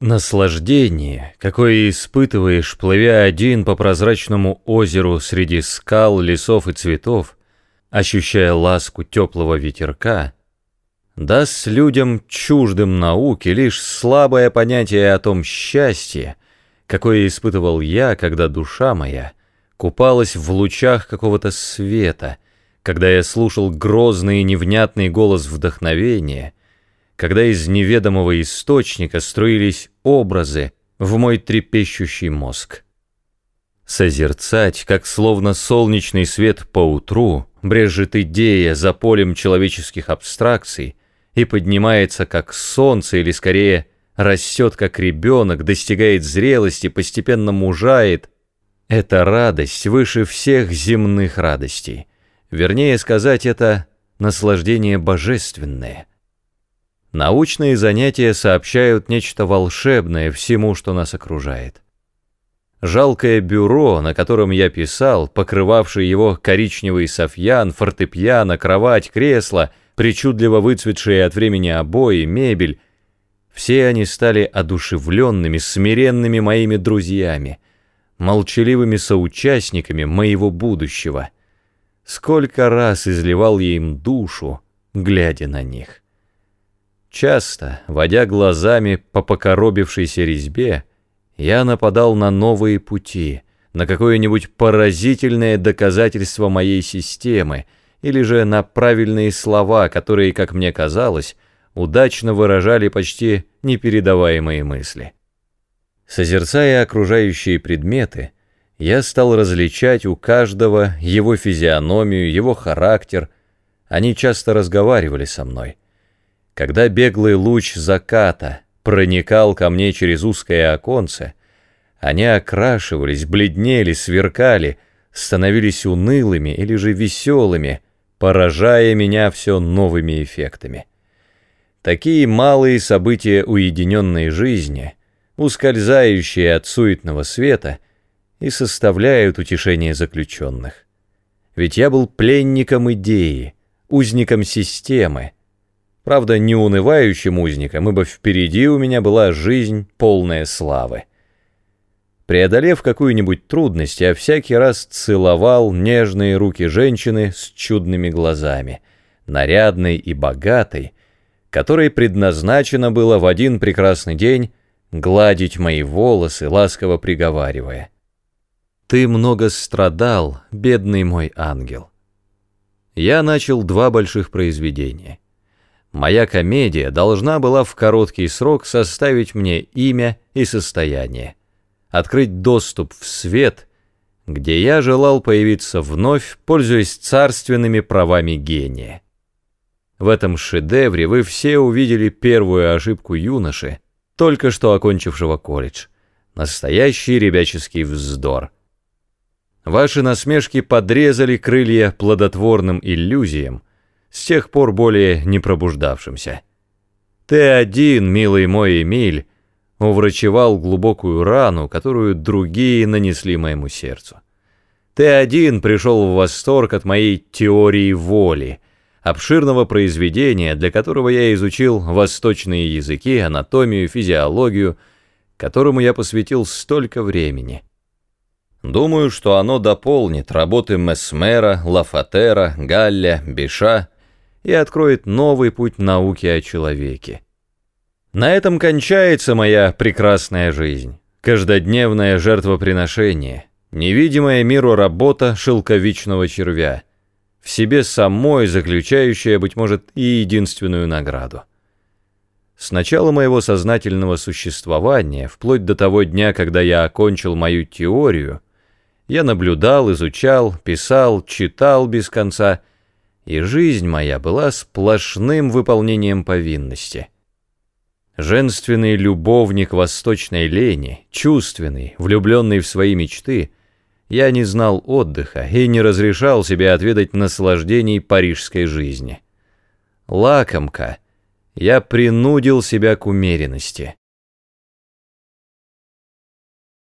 Наслаждение, какое испытываешь, плывя один по прозрачному озеру среди скал, лесов и цветов, ощущая ласку теплого ветерка, даст людям чуждым науке лишь слабое понятие о том счастье, какое испытывал я, когда душа моя купалась в лучах какого-то света, когда я слушал грозный и невнятный голос вдохновения — когда из неведомого источника струились образы в мой трепещущий мозг. Созерцать, как словно солнечный свет поутру, брежет идея за полем человеческих абстракций и поднимается как солнце, или скорее растет как ребенок, достигает зрелости, постепенно мужает. Это радость выше всех земных радостей. Вернее сказать, это наслаждение божественное — Научные занятия сообщают нечто волшебное всему, что нас окружает. Жалкое бюро, на котором я писал, покрывавшее его коричневый софьян, фортепиано, кровать, кресло, причудливо выцветшие от времени обои, мебель, все они стали одушевленными, смиренными моими друзьями, молчаливыми соучастниками моего будущего. Сколько раз изливал я им душу, глядя на них. Часто, водя глазами по покоробившейся резьбе, я нападал на новые пути, на какое-нибудь поразительное доказательство моей системы, или же на правильные слова, которые, как мне казалось, удачно выражали почти непередаваемые мысли. Созерцая окружающие предметы, я стал различать у каждого его физиономию, его характер. Они часто разговаривали со мной — когда беглый луч заката проникал ко мне через узкое оконце, они окрашивались, бледнели, сверкали, становились унылыми или же веселыми, поражая меня все новыми эффектами. Такие малые события уединенной жизни, ускользающие от суетного света, и составляют утешение заключенных. Ведь я был пленником идеи, узником системы, Правда, не унывающим узником, ибо впереди у меня была жизнь, полная славы. Преодолев какую-нибудь трудность, я всякий раз целовал нежные руки женщины с чудными глазами, нарядной и богатой, которой предназначено было в один прекрасный день гладить мои волосы, ласково приговаривая. «Ты много страдал, бедный мой ангел». Я начал два больших произведения — Моя комедия должна была в короткий срок составить мне имя и состояние, открыть доступ в свет, где я желал появиться вновь, пользуясь царственными правами гения. В этом шедевре вы все увидели первую ошибку юноши, только что окончившего колледж. Настоящий ребяческий вздор. Ваши насмешки подрезали крылья плодотворным иллюзиям, с тех пор более не пробуждавшимся. Ты один, милый мой Эмиль, уврачевал глубокую рану, которую другие нанесли моему сердцу. Ты один пришел в восторг от моей теории воли, обширного произведения, для которого я изучил восточные языки, анатомию, физиологию, которому я посвятил столько времени. Думаю, что оно дополнит работы Месмера, Лафатера, Галля, Биша, и откроет новый путь науки о человеке. На этом кончается моя прекрасная жизнь, каждодневное жертвоприношение, невидимая миру работа шелковичного червя, в себе самой заключающая, быть может, и единственную награду. С начала моего сознательного существования, вплоть до того дня, когда я окончил мою теорию, я наблюдал, изучал, писал, читал без конца — и жизнь моя была сплошным выполнением повинности. Женственный любовник восточной лени, чувственный, влюбленный в свои мечты, я не знал отдыха и не разрешал себе отведать наслаждений парижской жизни. Лакомка, я принудил себя к умеренности.